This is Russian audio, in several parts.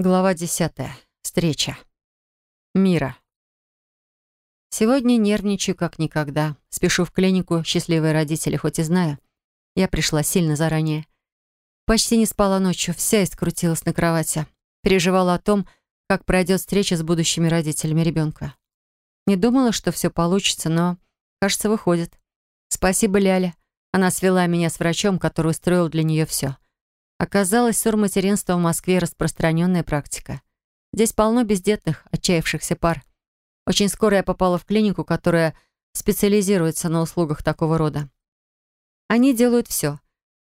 Глава десятая. Встреча. Мира. Сегодня нервничаю как никогда. Спешу в клинику, счастливые родители, хоть и знаю. Я пришла сильно заранее. Почти не спала ночью, вся искрутилась на кровати. Переживала о том, как пройдет встреча с будущими родителями ребенка. Не думала, что все получится, но, кажется, выходит. Спасибо Ляле. Она свела меня с врачом, который устроил для нее все. Оказалось, сурматеринство в Москве распространенная практика. Здесь полно бездетных, отчаявшихся пар. Очень скоро я попала в клинику, которая специализируется на услугах такого рода. Они делают все.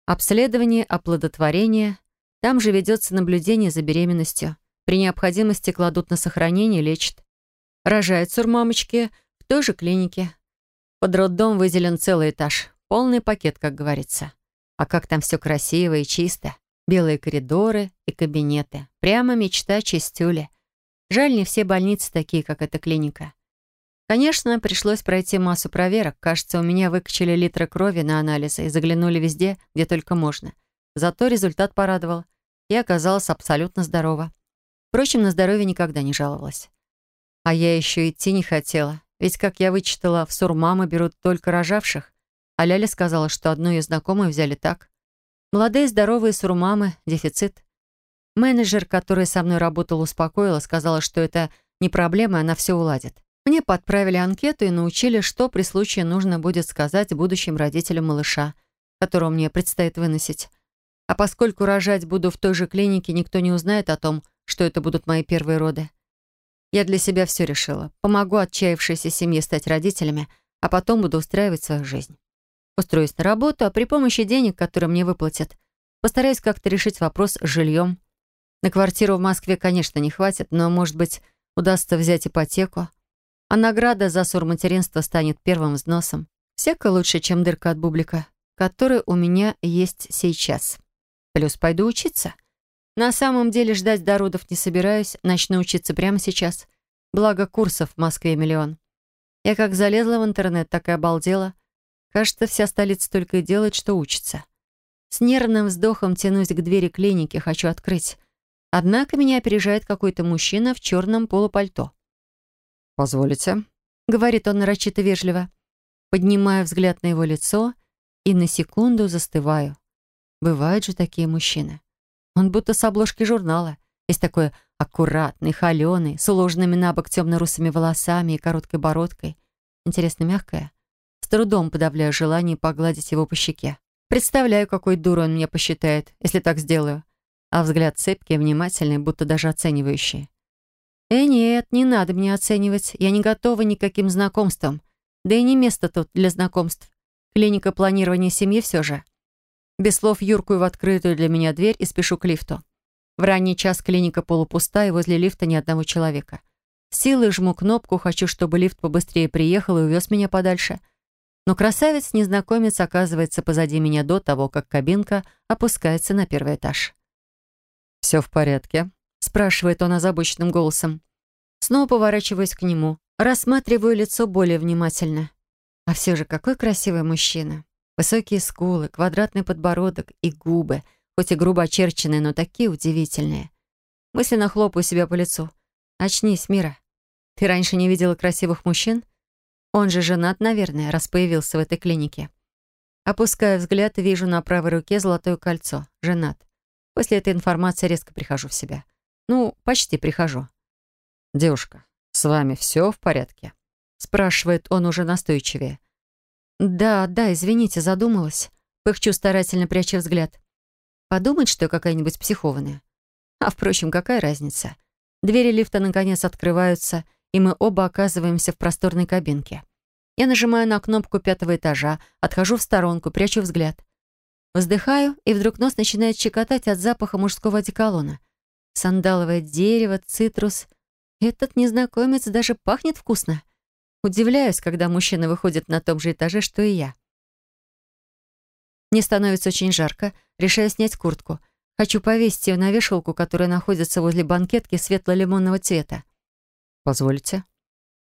Обследование, оплодотворение. Там же ведется наблюдение за беременностью. При необходимости кладут на сохранение, лечат. Рожают сурмамочки в той же клинике. Под роддом выделен целый этаж. Полный пакет, как говорится. А как там все красиво и чисто. Белые коридоры и кабинеты. Прямо мечта чистюли. Жаль, не все больницы такие, как эта клиника. Конечно, пришлось пройти массу проверок. Кажется, у меня выкачали литры крови на анализы и заглянули везде, где только можно. Зато результат порадовал. Я оказалась абсолютно здорова. Впрочем, на здоровье никогда не жаловалась. А я еще идти не хотела. Ведь, как я вычитала, в сурмамы берут только рожавших. А Ляля сказала, что одну ее знакомую взяли так. Молодые здоровые сурмамы, дефицит. Менеджер, который со мной работал, успокоила, сказала, что это не проблема, она все уладит. Мне подправили анкету и научили, что при случае нужно будет сказать будущим родителям малыша, которого мне предстоит выносить. А поскольку рожать буду в той же клинике, никто не узнает о том, что это будут мои первые роды. Я для себя все решила. Помогу отчаявшейся семье стать родителями, а потом буду устраивать свою жизнь. Устроюсь на работу, а при помощи денег, которые мне выплатят, постараюсь как-то решить вопрос с жильем. На квартиру в Москве, конечно, не хватит, но, может быть, удастся взять ипотеку. А награда за сурматеринство станет первым взносом. Всяко лучше, чем дырка от бублика, который у меня есть сейчас. Плюс пойду учиться. На самом деле ждать до родов не собираюсь, начну учиться прямо сейчас. Благо курсов в Москве миллион. Я как залезла в интернет, так и обалдела. Кажется, вся столица только и делает, что учится. С нервным вздохом тянусь к двери клиники, хочу открыть. Однако меня опережает какой-то мужчина в черном полупальто. «Позволите?» — говорит он нарочито вежливо. Поднимаю взгляд на его лицо и на секунду застываю. Бывают же такие мужчины. Он будто с обложки журнала. Есть такой аккуратный, холеный, с уложенными на бок темно-русыми волосами и короткой бородкой. Интересно, мягкая трудом подавляю желание погладить его по щеке. Представляю, какой дурой он меня посчитает, если так сделаю. А взгляд цепкий, внимательный, будто даже оценивающий. «Э, нет, не надо мне оценивать. Я не готова никаким знакомствам. Да и не место тут для знакомств. Клиника планирования семьи все же». Без слов юркую в открытую для меня дверь и спешу к лифту. В ранний час клиника полупуста, и возле лифта ни одного человека. Силой жму кнопку, хочу, чтобы лифт побыстрее приехал и увез меня подальше. Но красавец-незнакомец оказывается позади меня до того, как кабинка опускается на первый этаж. «Все в порядке?» — спрашивает он озабоченным голосом. Снова поворачиваюсь к нему, рассматриваю лицо более внимательно. А все же какой красивый мужчина. Высокие скулы, квадратный подбородок и губы, хоть и грубо очерченные, но такие удивительные. Мысленно хлопаю себя по лицу. «Очнись, Мира. Ты раньше не видела красивых мужчин?» Он же женат, наверное, раз появился в этой клинике. Опускаю взгляд вижу на правой руке золотое кольцо. Женат. После этой информации резко прихожу в себя. Ну, почти прихожу. «Девушка, с вами все в порядке?» Спрашивает он уже настойчивее. «Да, да, извините, задумалась». Пыхчу старательно, пряча взгляд. Подумать, что я какая-нибудь психованная. А, впрочем, какая разница? Двери лифта наконец открываются, и мы оба оказываемся в просторной кабинке. Я нажимаю на кнопку пятого этажа, отхожу в сторонку, прячу взгляд. Вздыхаю, и вдруг нос начинает щекотать от запаха мужского одеколона. Сандаловое дерево, цитрус. Этот незнакомец даже пахнет вкусно. Удивляюсь, когда мужчина выходит на том же этаже, что и я. Мне становится очень жарко, решаю снять куртку. Хочу повесить ее на вешалку, которая находится возле банкетки светло-лимонного цвета. «Позвольте».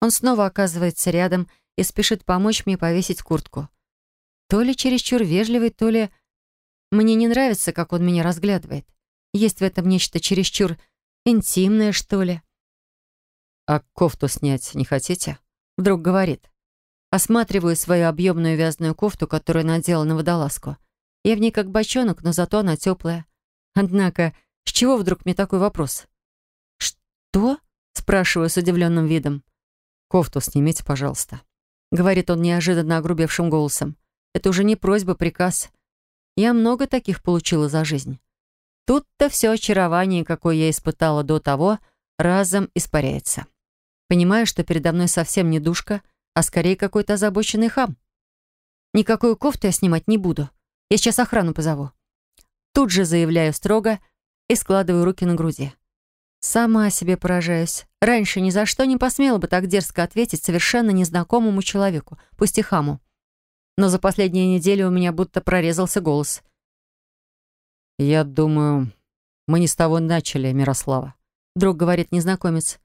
Он снова оказывается рядом и спешит помочь мне повесить куртку. То ли чересчур вежливый, то ли... Мне не нравится, как он меня разглядывает. Есть в этом нечто чересчур Интимное, что ли? «А кофту снять не хотите?» Вдруг говорит. Осматриваю свою объемную вязаную кофту, которую надела на водолазку. Я в ней как бочонок, но зато она теплая. Однако, с чего вдруг мне такой вопрос? «Что?» — спрашиваю с удивленным видом. «Кофту снимите, пожалуйста», — говорит он неожиданно огрубевшим голосом. «Это уже не просьба, приказ. Я много таких получила за жизнь. Тут-то все очарование, какое я испытала до того, разом испаряется. Понимаю, что передо мной совсем не душка, а скорее какой-то озабоченный хам. Никакую кофту я снимать не буду. Я сейчас охрану позову. Тут же заявляю строго и складываю руки на груди. Сама себе поражаюсь. Раньше ни за что не посмела бы так дерзко ответить совершенно незнакомому человеку, пусть и хаму. Но за последние недели у меня будто прорезался голос. «Я думаю, мы не с того начали, Мирослава», — вдруг говорит незнакомец.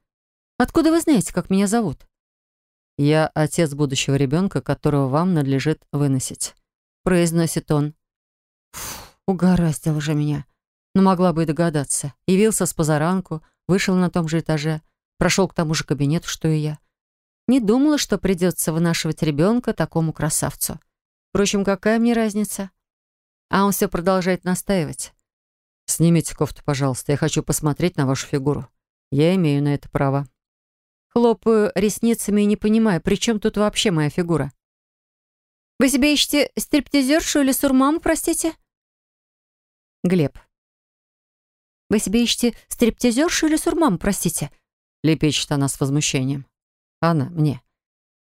«Откуда вы знаете, как меня зовут?» «Я отец будущего ребенка, которого вам надлежит выносить», — произносит он. Фу, угораздило же меня. Но могла бы и догадаться. Явился с позаранку, вышел на том же этаже, прошел к тому же кабинету, что и я. Не думала, что придется вынашивать ребенка такому красавцу. Впрочем, какая мне разница? А он все продолжает настаивать. «Снимите кофту, пожалуйста. Я хочу посмотреть на вашу фигуру. Я имею на это право». Хлопаю ресницами и не понимаю, при чем тут вообще моя фигура. «Вы себе ищете стриптизершу или сурмаму, простите?» Глеб. «Вы себе ищете стриптизершу или сурмаму, простите?» Лепечет она с возмущением. Она, мне.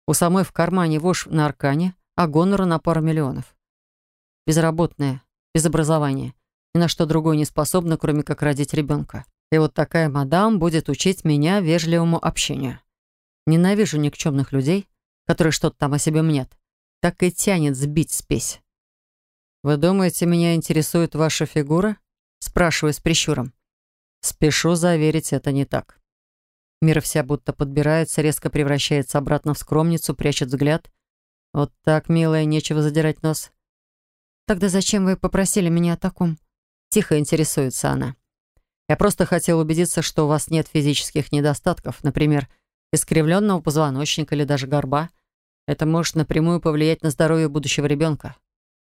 У самой в кармане вошь на аркане, а гонора на пару миллионов. Безработная, без образования. Ни на что другое не способна, кроме как родить ребенка. И вот такая мадам будет учить меня вежливому общению. Ненавижу никчемных людей, которые что-то там о себе мнят. Так и тянет сбить спесь. «Вы думаете, меня интересует ваша фигура?» Спрашиваю с прищуром. Спешу заверить, это не так. Мира вся будто подбирается, резко превращается обратно в скромницу, прячет взгляд. Вот так, милая, нечего задирать нос. «Тогда зачем вы попросили меня о таком?» Тихо интересуется она. «Я просто хотел убедиться, что у вас нет физических недостатков, например, искривленного позвоночника или даже горба. Это может напрямую повлиять на здоровье будущего ребенка».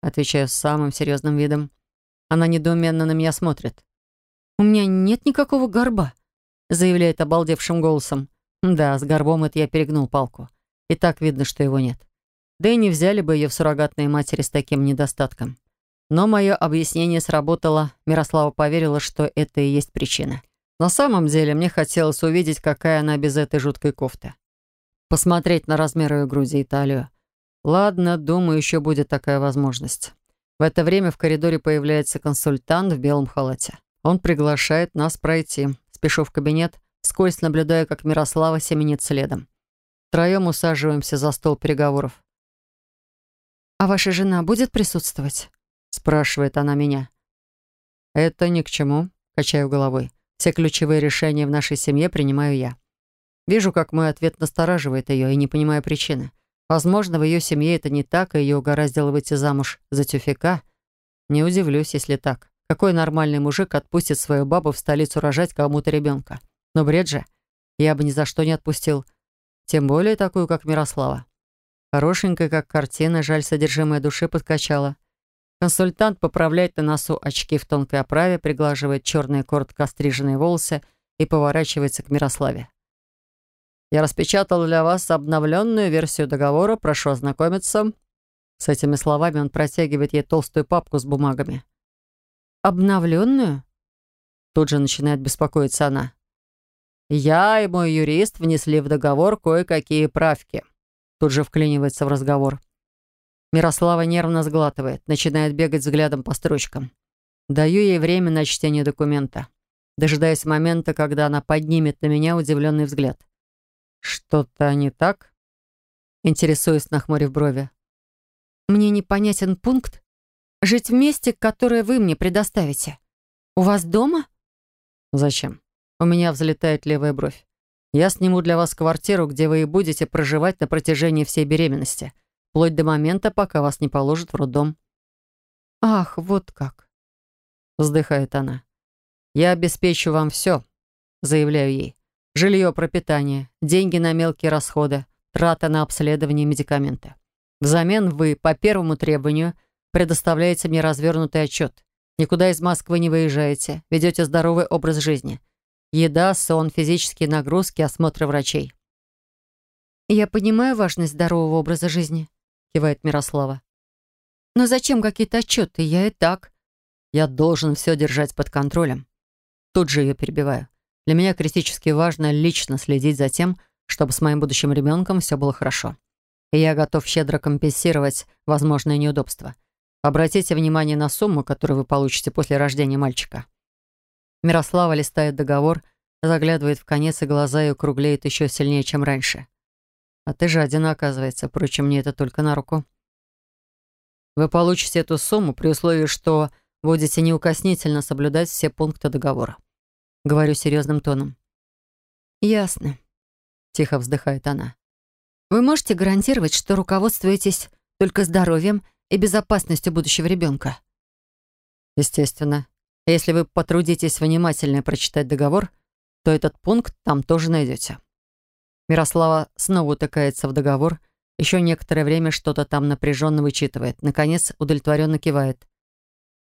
Отвечаю с самым серьезным видом. Она недоуменно на меня смотрит. «У меня нет никакого горба», — заявляет обалдевшим голосом. Да, с горбом это я перегнул палку. И так видно, что его нет. Да и не взяли бы ее в суррогатные матери с таким недостатком. Но мое объяснение сработало. Мирослава поверила, что это и есть причина. На самом деле, мне хотелось увидеть, какая она без этой жуткой кофты. Посмотреть на размеры ее груди и талию. Ладно, думаю, еще будет такая возможность. В это время в коридоре появляется консультант в белом халате. Он приглашает нас пройти. Спешу в кабинет, скользь наблюдая, как Мирослава семенит следом. Втроем усаживаемся за стол переговоров. «А ваша жена будет присутствовать?» спрашивает она меня. «Это ни к чему», — качаю головой. «Все ключевые решения в нашей семье принимаю я». Вижу, как мой ответ настораживает ее, и не понимаю причины. Возможно, в ее семье это не так, и ее угораздило выйти замуж за тюфяка. Не удивлюсь, если так. Какой нормальный мужик отпустит свою бабу в столицу рожать кому-то ребенка? Но бред же. Я бы ни за что не отпустил. Тем более такую, как Мирослава. Хорошенькая, как картина, жаль, содержимое души подкачала. Консультант поправляет на носу очки в тонкой оправе, приглаживает черные коротко остриженные волосы и поворачивается к Мирославе. Я распечатал для вас обновленную версию договора. Прошу ознакомиться». С этими словами он протягивает ей толстую папку с бумагами. «Обновленную?» Тут же начинает беспокоиться она. «Я и мой юрист внесли в договор кое-какие правки». Тут же вклинивается в разговор. Мирослава нервно сглатывает, начинает бегать взглядом по строчкам. Даю ей время на чтение документа. Дожидаясь момента, когда она поднимет на меня удивленный взгляд. «Что-то не так?» Интересуюсь, нахмурив брови. «Мне непонятен пункт. Жить вместе, которое вы мне предоставите. У вас дома?» «Зачем? У меня взлетает левая бровь. Я сниму для вас квартиру, где вы и будете проживать на протяжении всей беременности, вплоть до момента, пока вас не положат в роддом». «Ах, вот как!» Вздыхает она. «Я обеспечу вам все, заявляю ей. Жилье, пропитание, деньги на мелкие расходы, трата на обследование и медикаменты. Взамен вы по первому требованию предоставляете мне развернутый отчет. Никуда из Москвы не выезжаете, ведете здоровый образ жизни. Еда, сон, физические нагрузки, осмотры врачей. «Я понимаю важность здорового образа жизни», — кивает Мирослава. «Но зачем какие-то отчеты? Я и так...» «Я должен все держать под контролем». Тут же ее перебиваю. Для меня критически важно лично следить за тем, чтобы с моим будущим ребенком все было хорошо. И я готов щедро компенсировать возможные неудобства. Обратите внимание на сумму, которую вы получите после рождения мальчика. Мирослава листает договор, заглядывает в конец, и глаза ее круглеют еще сильнее, чем раньше. А ты жаден, оказывается. Впрочем, мне это только на руку. Вы получите эту сумму при условии, что будете неукоснительно соблюдать все пункты договора. Говорю серьезным тоном. «Ясно», — тихо вздыхает она. «Вы можете гарантировать, что руководствуетесь только здоровьем и безопасностью будущего ребенка?» «Естественно. Если вы потрудитесь внимательно прочитать договор, то этот пункт там тоже найдете. Мирослава снова утыкается в договор, еще некоторое время что-то там напряженно вычитывает. Наконец, удовлетворенно кивает.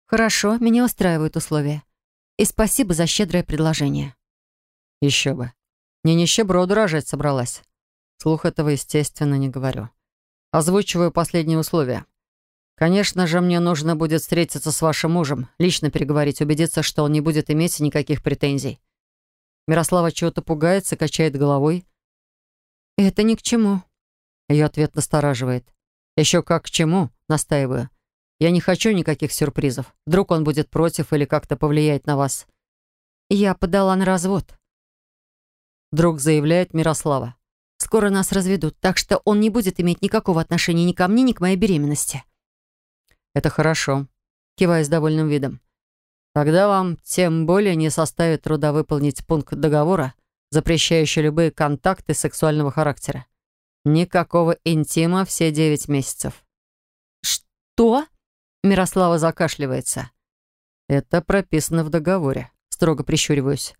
«Хорошо, меня устраивают условия. И спасибо за щедрое предложение». «Еще бы. Не нищеброду рожать собралась». Слух этого, естественно, не говорю. Озвучиваю последние условия. Конечно же, мне нужно будет встретиться с вашим мужем, лично переговорить, убедиться, что он не будет иметь никаких претензий. Мирослава чего-то пугается, качает головой. «Это ни к чему». Ее ответ настораживает. «Еще как к чему?» — настаиваю. «Я не хочу никаких сюрпризов. Вдруг он будет против или как-то повлияет на вас». «Я подала на развод», — вдруг заявляет Мирослава. «Скоро нас разведут, так что он не будет иметь никакого отношения ни ко мне, ни к моей беременности». «Это хорошо», — кивая с довольным видом. «Тогда вам тем более не составит труда выполнить пункт договора, запрещающий любые контакты сексуального характера. Никакого интима все девять месяцев». «Что?» — Мирослава закашливается. «Это прописано в договоре», — строго прищуриваюсь.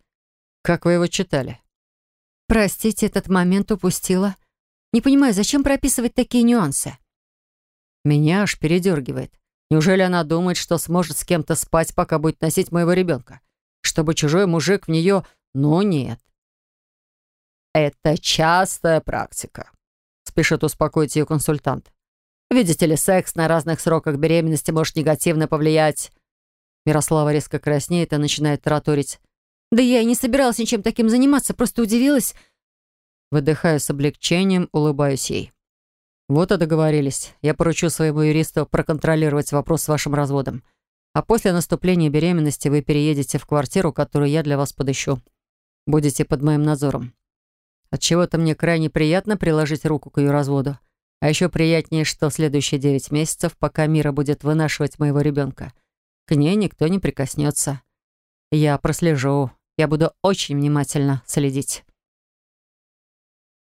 «Как вы его читали?» «Простите, этот момент упустила. Не понимаю, зачем прописывать такие нюансы?» Меня аж передергивает. Неужели она думает, что сможет с кем-то спать, пока будет носить моего ребенка? Чтобы чужой мужик в нее... Ну, нет. Это частая практика, спешит успокоить ее консультант. Видите ли, секс на разных сроках беременности может негативно повлиять. Мирослава резко краснеет и начинает тараторить. Да я и не собиралась ничем таким заниматься, просто удивилась. Выдыхаю с облегчением, улыбаюсь ей. «Вот и договорились. Я поручу своему юристу проконтролировать вопрос с вашим разводом. А после наступления беременности вы переедете в квартиру, которую я для вас подыщу. Будете под моим надзором. Отчего-то мне крайне приятно приложить руку к ее разводу. А еще приятнее, что следующие девять месяцев, пока Мира будет вынашивать моего ребенка, к ней никто не прикоснется. Я прослежу. Я буду очень внимательно следить».